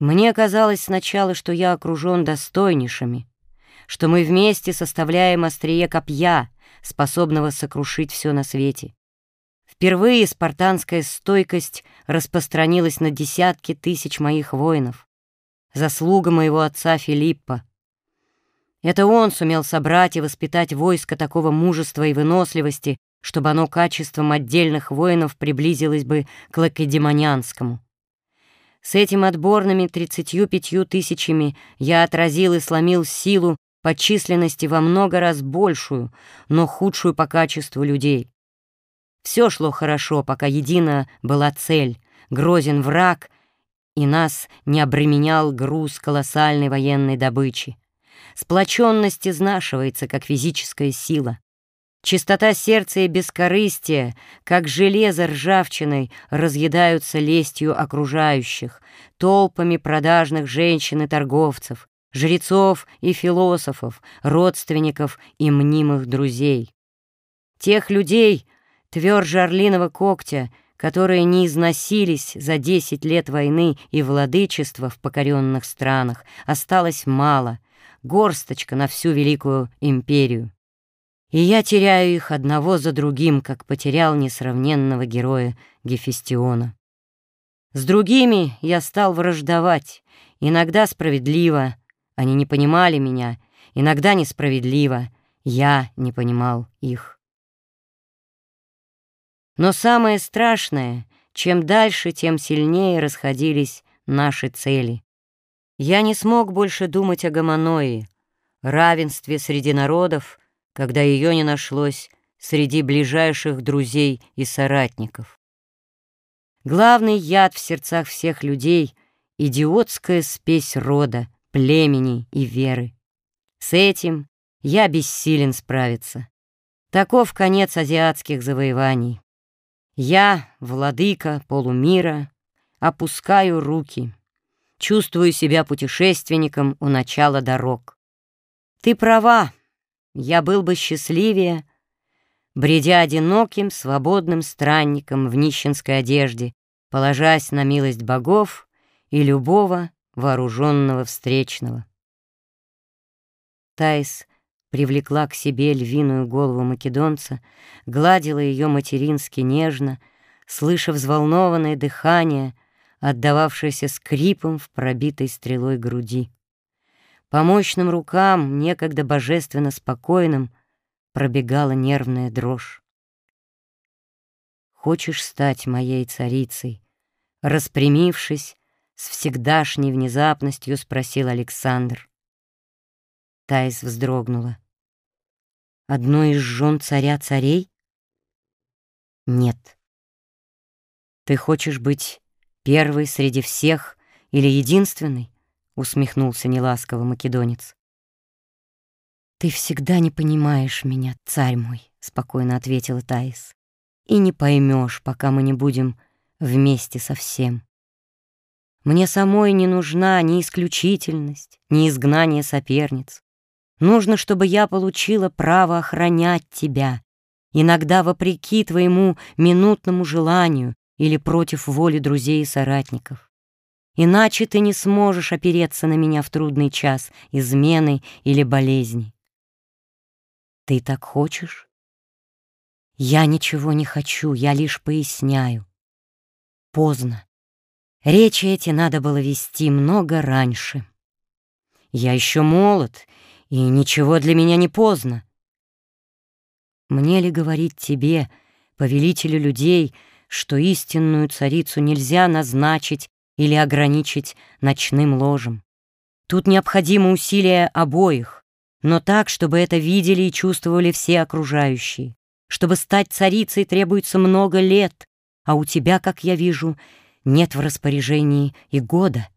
Мне казалось сначала, что я окружен достойнейшими, что мы вместе составляем острие копья, способного сокрушить все на свете. Впервые спартанская стойкость распространилась на десятки тысяч моих воинов. Заслуга моего отца Филиппа. Это он сумел собрать и воспитать войско такого мужества и выносливости, чтобы оно качеством отдельных воинов приблизилось бы к лакедемонянскому. С этим отборными тридцатью пятью тысячами я отразил и сломил силу по численности во много раз большую, но худшую по качеству людей. Все шло хорошо, пока едина была цель, грозен враг, и нас не обременял груз колоссальной военной добычи. Сплоченность изнашивается, как физическая сила. Чистота сердца и бескорыстие, как железо ржавчиной, разъедаются лестью окружающих, толпами продажных женщин и торговцев, жрецов и философов, родственников и мнимых друзей. Тех людей, тверже орлиного когтя, которые не износились за десять лет войны и владычества в покоренных странах, осталось мало, горсточка на всю великую империю и я теряю их одного за другим, как потерял несравненного героя Гефестиона. С другими я стал враждовать, иногда справедливо, они не понимали меня, иногда несправедливо, я не понимал их. Но самое страшное, чем дальше, тем сильнее расходились наши цели. Я не смог больше думать о гомоноии, равенстве среди народов, когда ее не нашлось среди ближайших друзей и соратников. Главный яд в сердцах всех людей — идиотская спесь рода, племени и веры. С этим я бессилен справиться. Таков конец азиатских завоеваний. Я, владыка полумира, опускаю руки, чувствую себя путешественником у начала дорог. Ты права, я был бы счастливее, бредя одиноким, свободным странником в нищенской одежде, положась на милость богов и любого вооруженного встречного. Таис привлекла к себе львиную голову македонца, гладила ее матерински нежно, слыша взволнованное дыхание, отдававшееся скрипом в пробитой стрелой груди. По мощным рукам, некогда божественно спокойным, пробегала нервная дрожь. «Хочешь стать моей царицей?» Распрямившись, с всегдашней внезапностью спросил Александр. Таис вздрогнула. «Одной из жен царя царей?» «Нет». «Ты хочешь быть первой среди всех или единственной?» — усмехнулся неласково македонец. «Ты всегда не понимаешь меня, царь мой», — спокойно ответила Таис. «И не поймешь, пока мы не будем вместе со всем. Мне самой не нужна ни исключительность, ни изгнание соперниц. Нужно, чтобы я получила право охранять тебя, иногда вопреки твоему минутному желанию или против воли друзей и соратников. Иначе ты не сможешь опереться на меня в трудный час измены или болезни. Ты так хочешь? Я ничего не хочу, я лишь поясняю. Поздно. Речи эти надо было вести много раньше. Я еще молод, и ничего для меня не поздно. Мне ли говорить тебе, повелителю людей, что истинную царицу нельзя назначить или ограничить ночным ложем. Тут необходимо усилия обоих, но так, чтобы это видели и чувствовали все окружающие. Чтобы стать царицей требуется много лет, а у тебя, как я вижу, нет в распоряжении и года.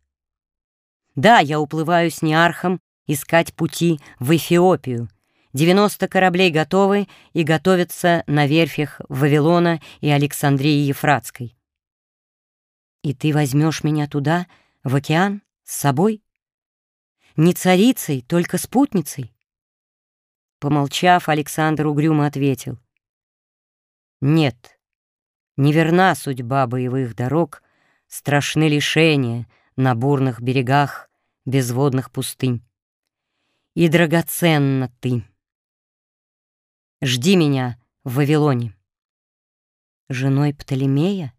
Да, я уплываю с Неархом искать пути в Эфиопию. 90 кораблей готовы и готовятся на верфях Вавилона и Александрии Ефратской. И ты возьмешь меня туда, в океан, с собой? Не царицей, только спутницей? Помолчав, Александр угрюмо ответил. Нет, неверна судьба боевых дорог, страшны лишения, на бурных берегах безводных пустынь. И драгоценна ты. Жди меня в Вавилоне. Женой Птолемея?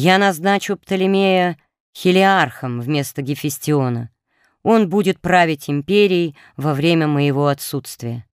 Я назначу Птолемея хелиархом вместо Гефестиона. Он будет править империей во время моего отсутствия.